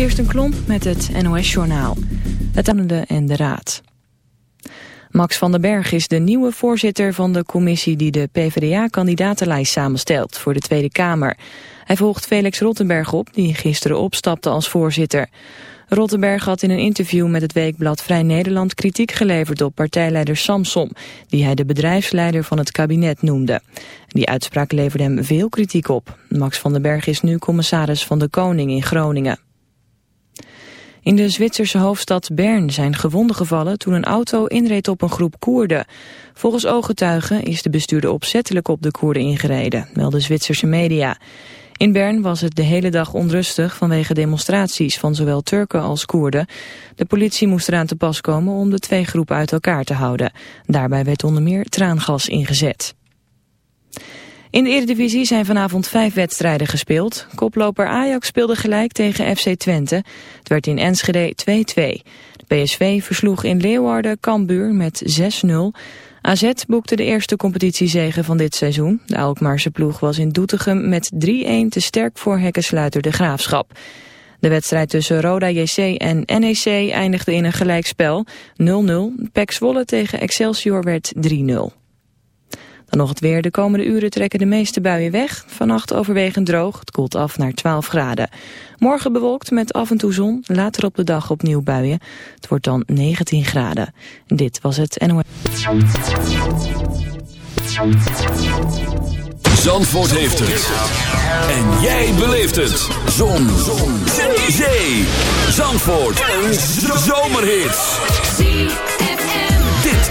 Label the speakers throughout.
Speaker 1: Kirsten Klomp met het NOS-journaal. Het aande en de Raad. Max van den Berg is de nieuwe voorzitter van de commissie die de PvdA-kandidatenlijst samenstelt voor de Tweede Kamer. Hij volgt Felix Rottenberg op, die gisteren opstapte als voorzitter. Rottenberg had in een interview met het weekblad Vrij Nederland kritiek geleverd op partijleider Samsom, die hij de bedrijfsleider van het kabinet noemde. Die uitspraak leverde hem veel kritiek op. Max van den Berg is nu commissaris van de Koning in Groningen. In de Zwitserse hoofdstad Bern zijn gewonden gevallen toen een auto inreed op een groep Koerden. Volgens ooggetuigen is de bestuurder opzettelijk op de Koerden ingereden, melden Zwitserse media. In Bern was het de hele dag onrustig vanwege demonstraties van zowel Turken als Koerden. De politie moest eraan te pas komen om de twee groepen uit elkaar te houden. Daarbij werd onder meer traangas ingezet. In de Eredivisie zijn vanavond vijf wedstrijden gespeeld. Koploper Ajax speelde gelijk tegen FC Twente. Het werd in Enschede 2-2. De PSV versloeg in Leeuwarden Cambuur met 6-0. AZ boekte de eerste competitiezege van dit seizoen. De Alkmaarse ploeg was in Doetinchem met 3-1 te sterk voor hekkensluiter de Graafschap. De wedstrijd tussen Roda JC en NEC eindigde in een gelijkspel 0-0. PEC Zwolle tegen Excelsior werd 3-0. Dan nog het weer. De komende uren trekken de meeste buien weg. Vannacht overwegend droog. Het koelt af naar 12 graden. Morgen bewolkt met af en toe zon. Later op de dag opnieuw buien. Het wordt dan 19 graden. Dit was het NOS.
Speaker 2: Zandvoort heeft het. En jij beleeft het. Zon. Zee. Zandvoort. Een zomerhit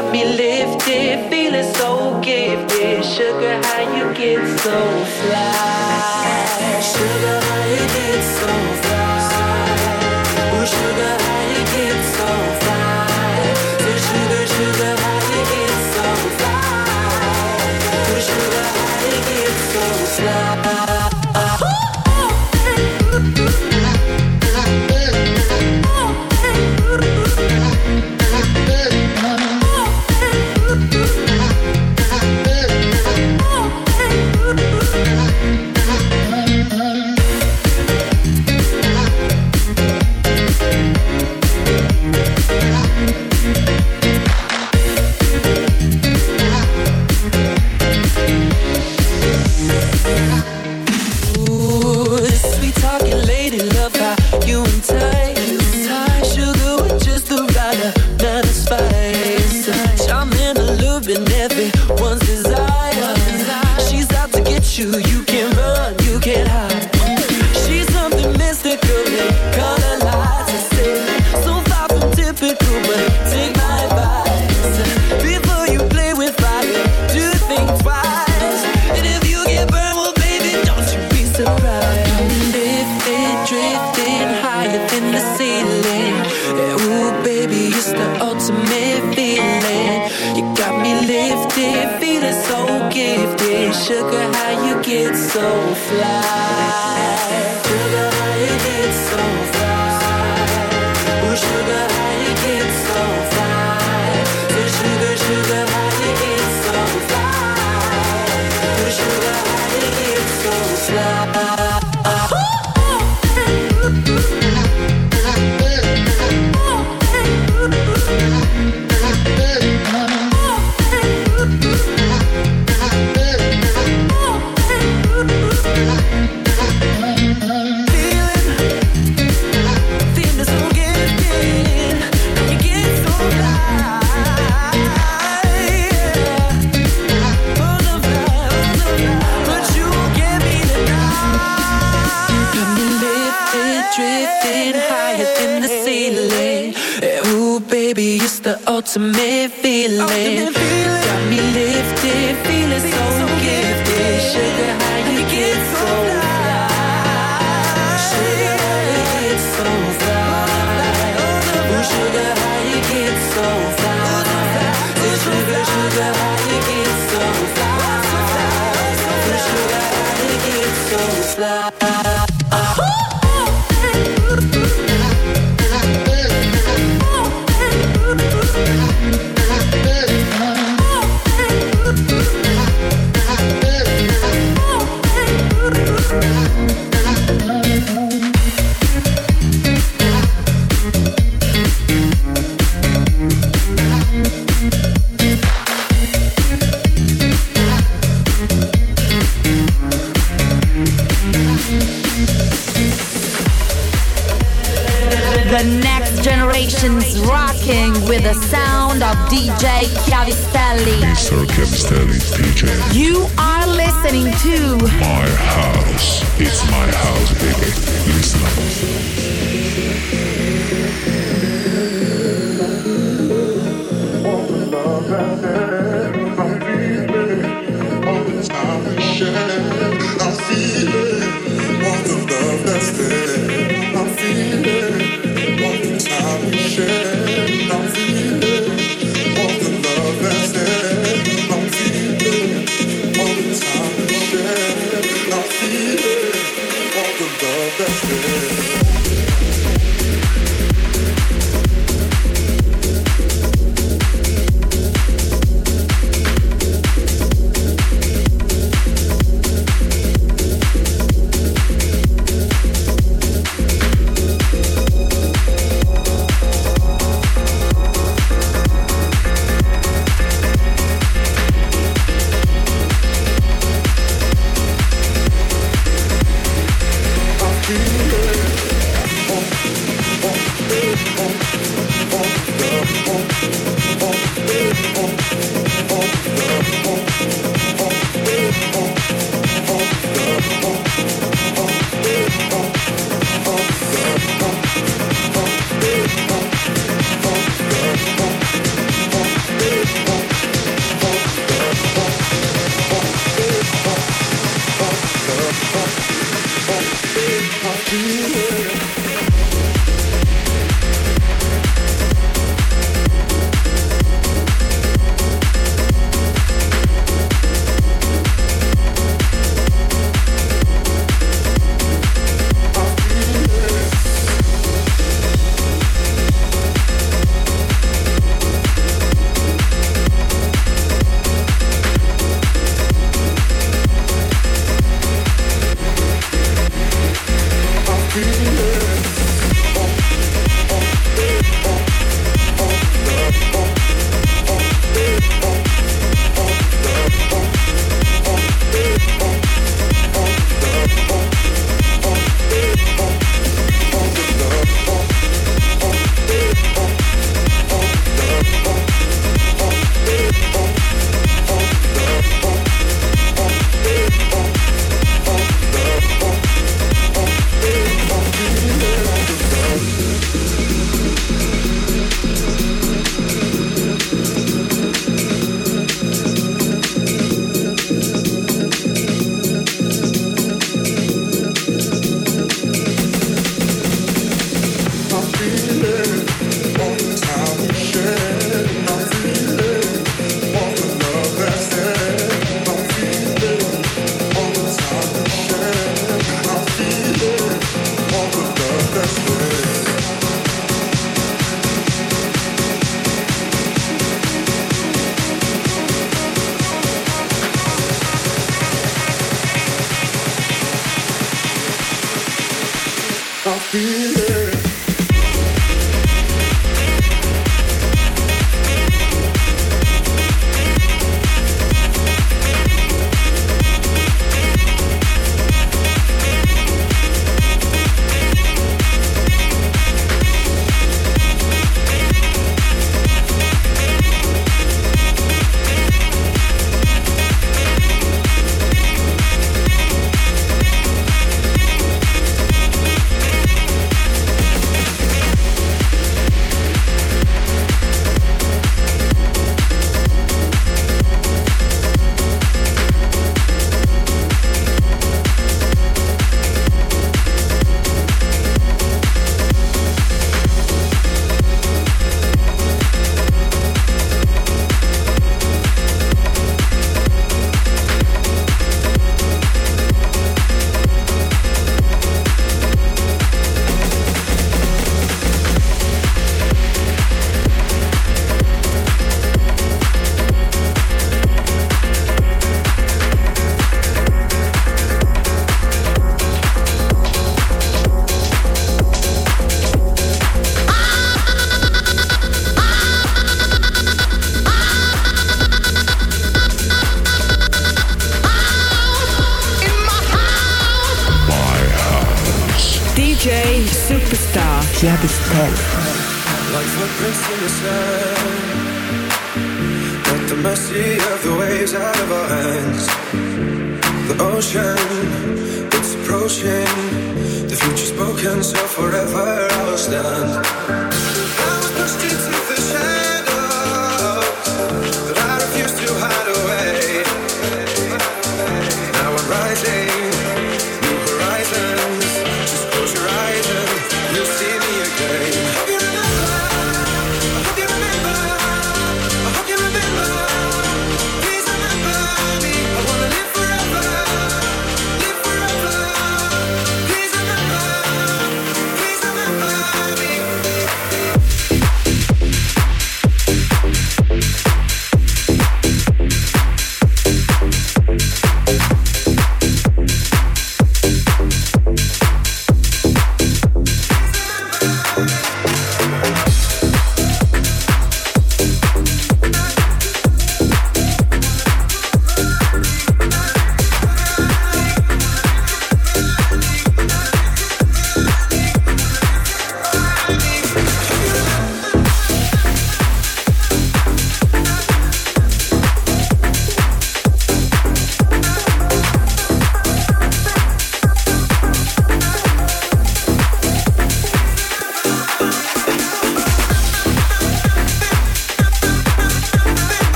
Speaker 3: got me lifted, feeling so gifted. Sugar, how you get so fly? fly.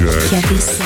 Speaker 3: DJ. And this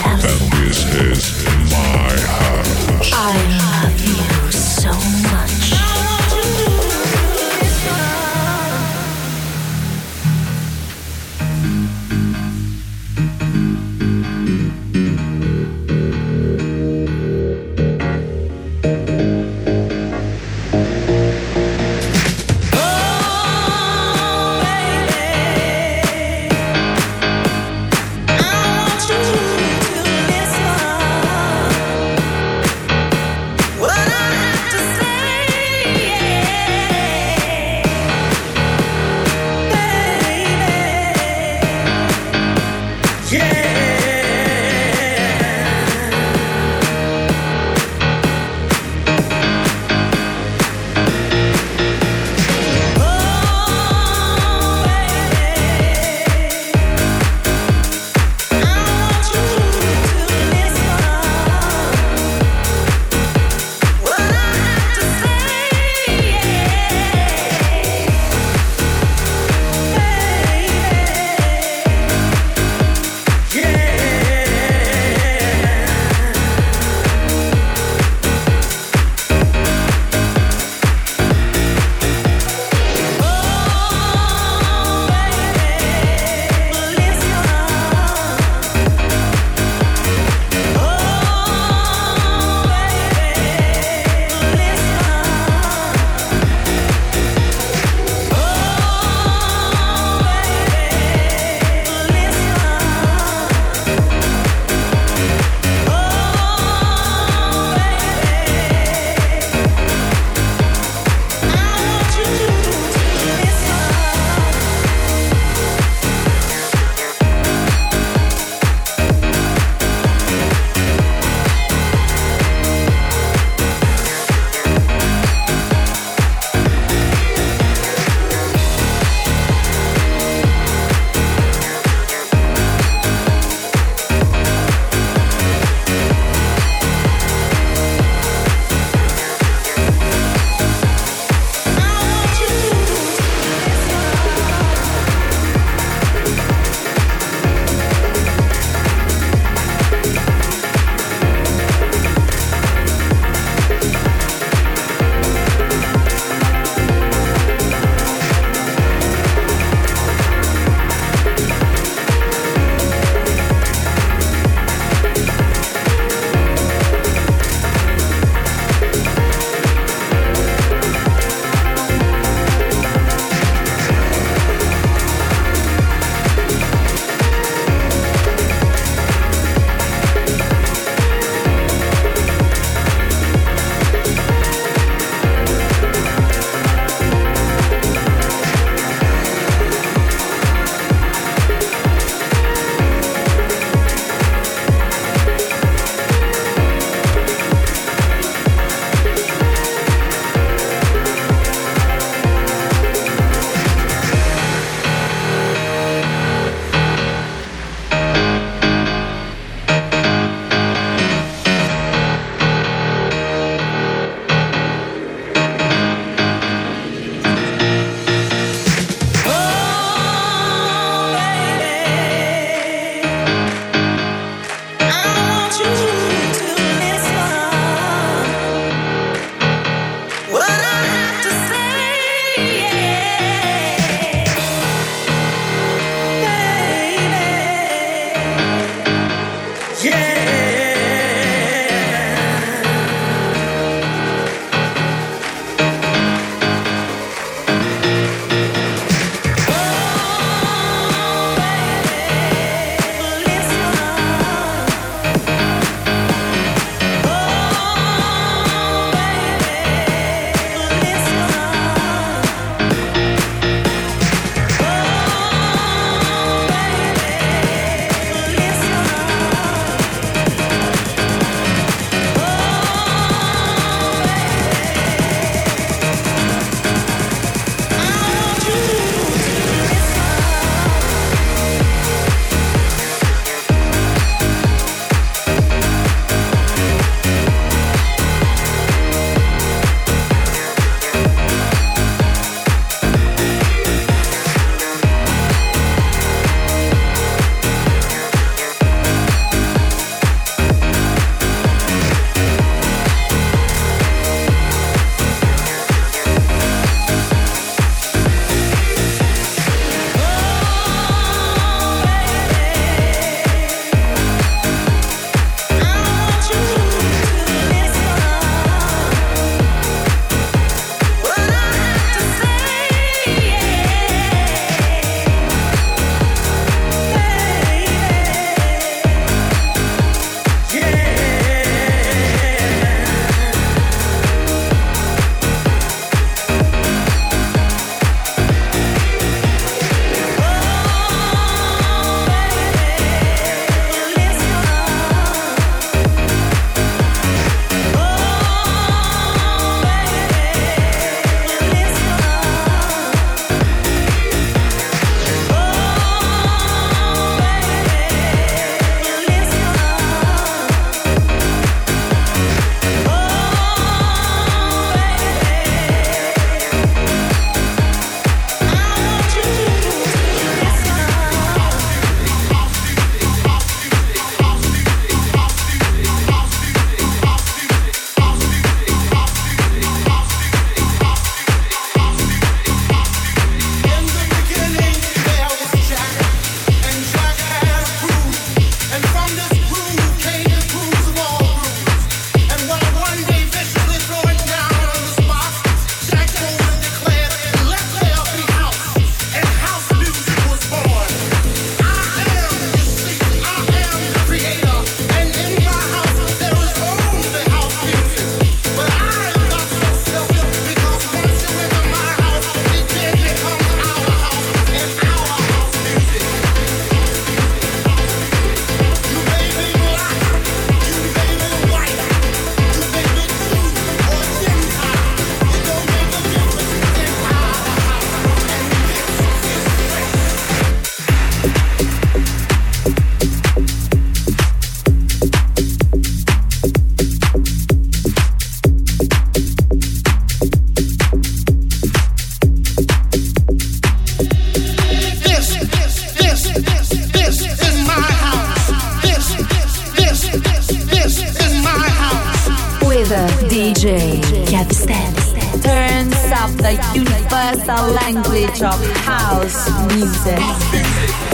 Speaker 3: DJ Chiavistelli. Turns up the universal language of house music.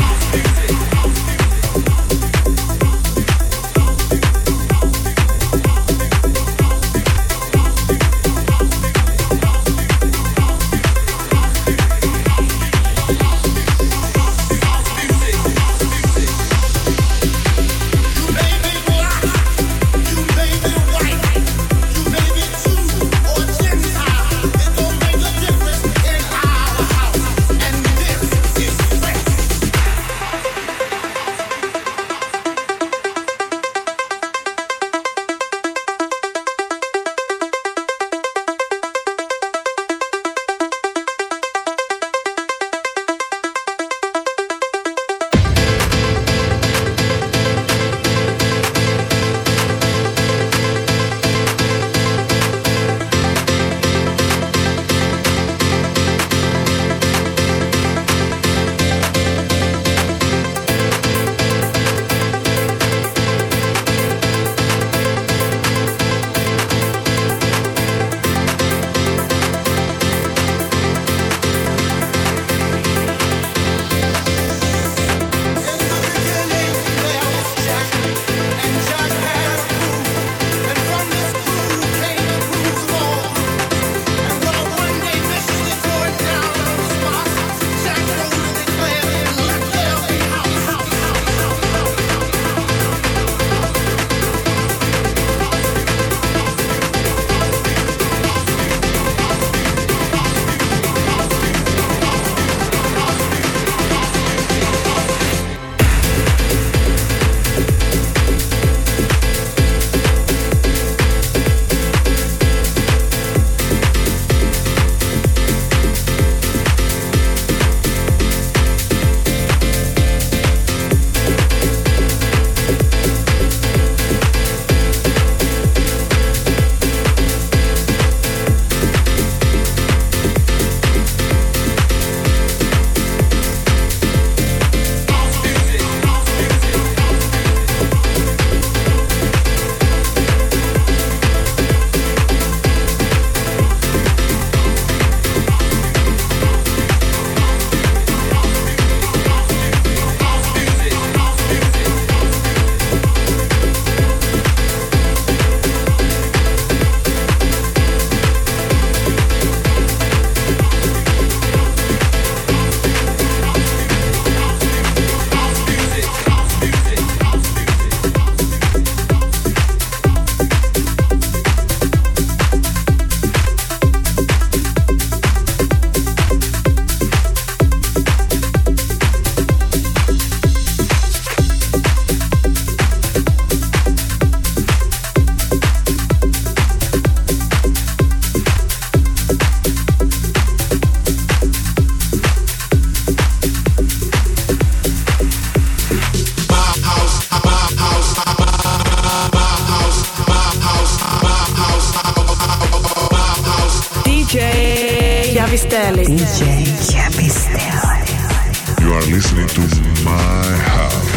Speaker 3: You
Speaker 4: are listening to
Speaker 5: my house.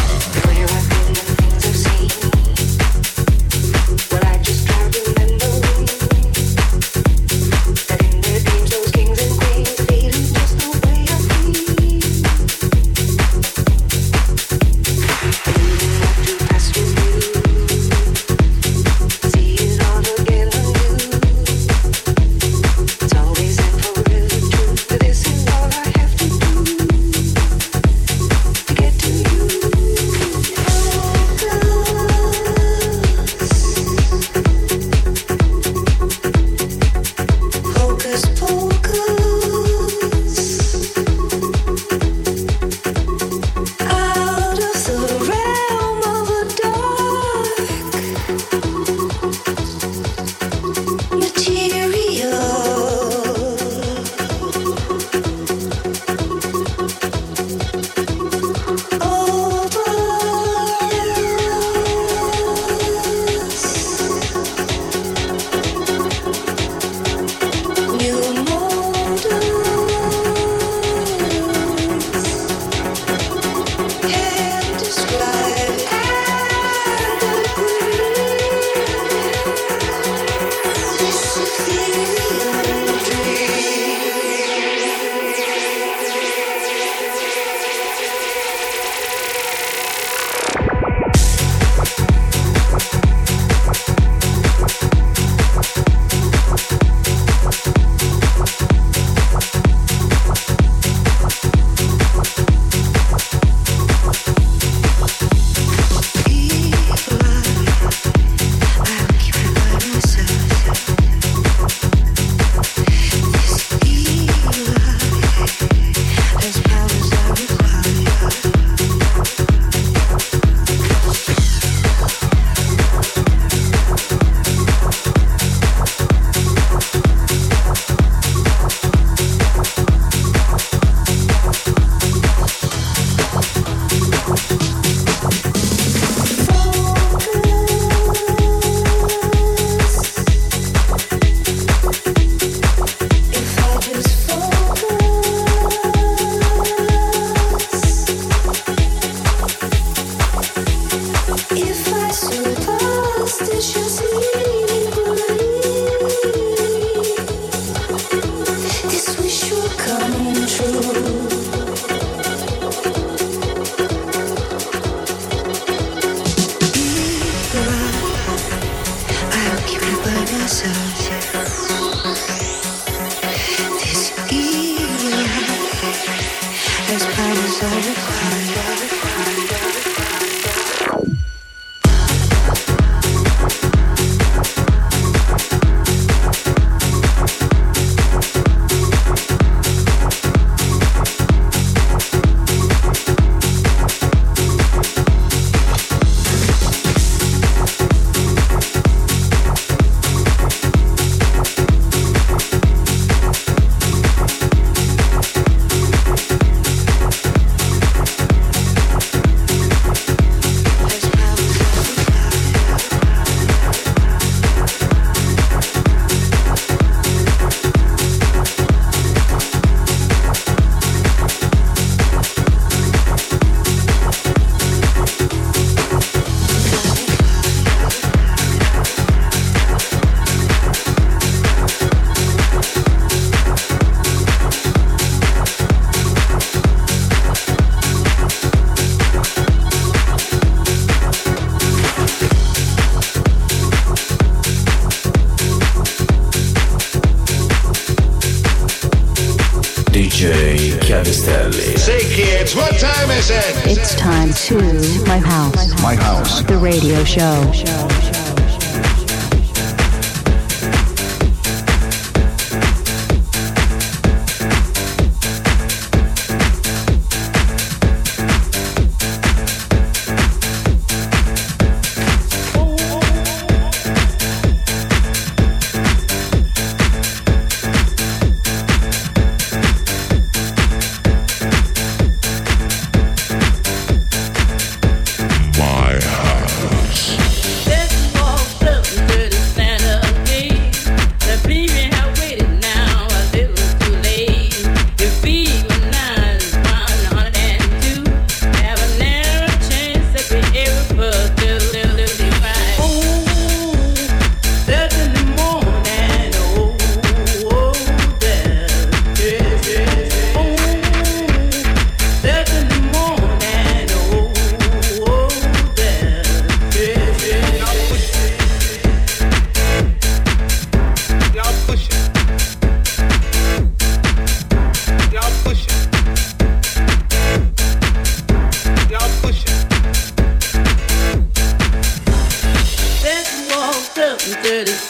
Speaker 6: radio show. show.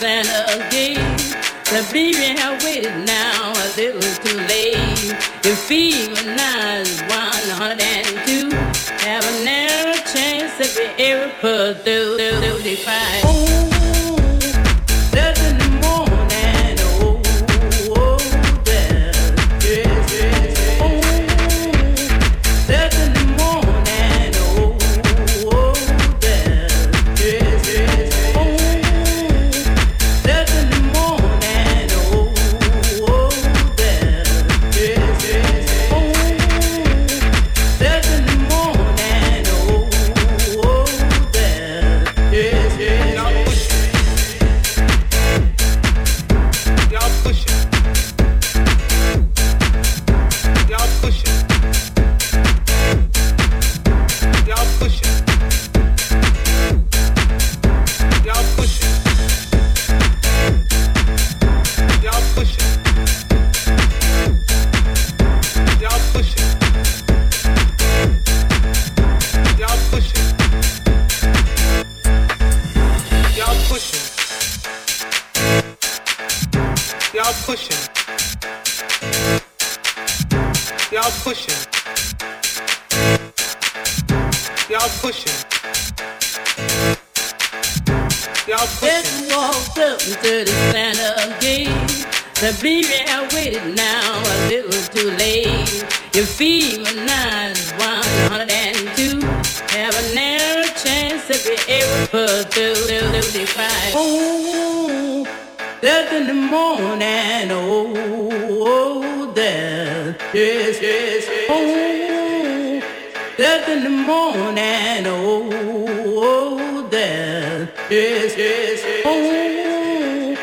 Speaker 6: and again. The
Speaker 5: baby have waited now a little too late. Your fever now is
Speaker 3: 102. Have
Speaker 4: a narrow chance
Speaker 7: if you
Speaker 8: ever put through 35. on
Speaker 4: and
Speaker 9: older. Yes, yes, yes. Oh,
Speaker 10: death in the morning oh, and
Speaker 11: death. Yes, yes, yes. Oh,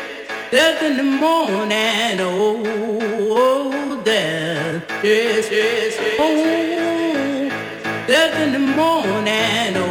Speaker 11: death in the
Speaker 12: morning oh, and death. Yes, yes,
Speaker 11: yes. Oh, death in the
Speaker 9: morning and older.